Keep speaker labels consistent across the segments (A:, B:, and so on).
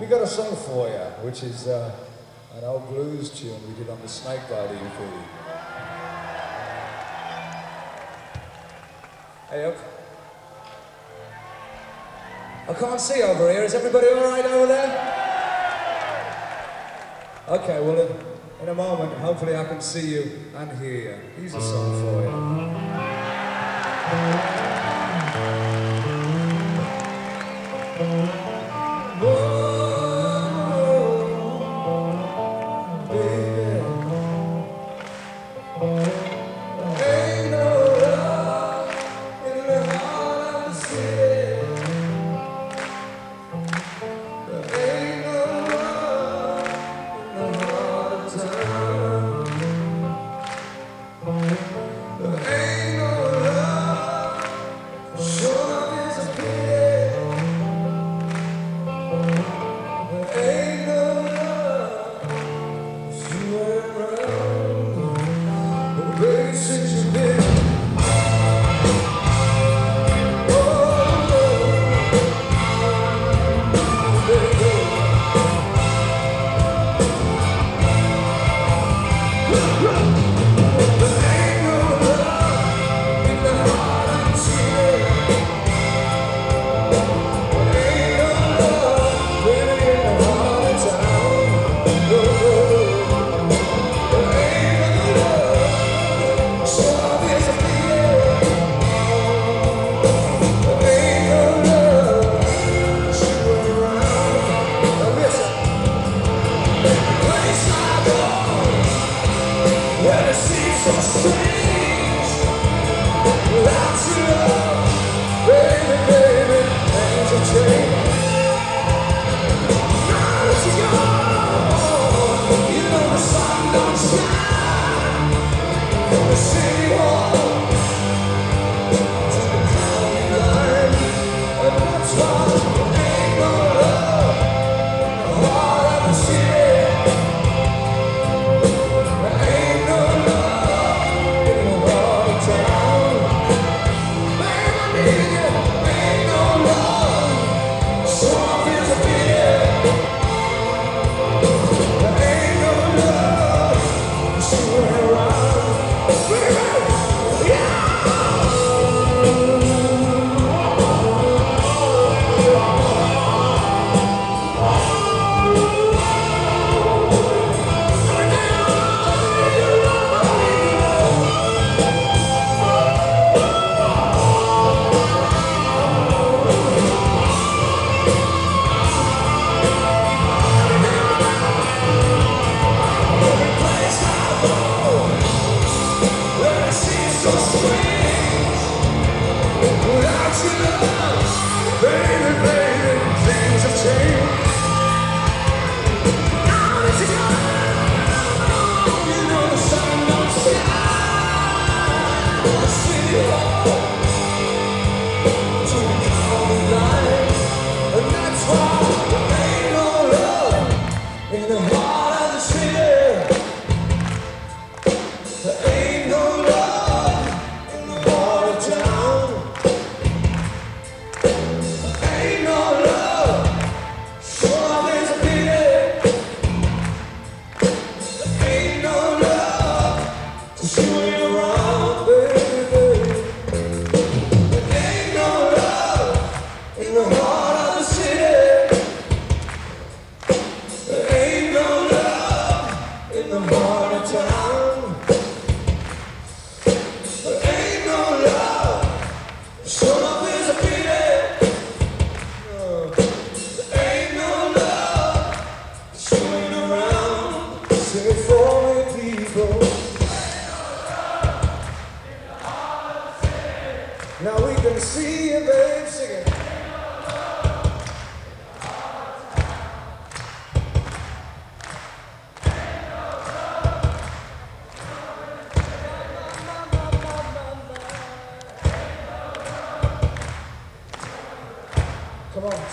A: we got a song for you, which is uh, an old blues tune we did on the Snakebite EP. Hey, up. I can't see over here. Is everybody all right over there? Okay, well, in, in a moment, hopefully I can see you and hear you. Here's a song for you.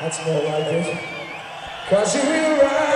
A: That's more like it. Cause you're around,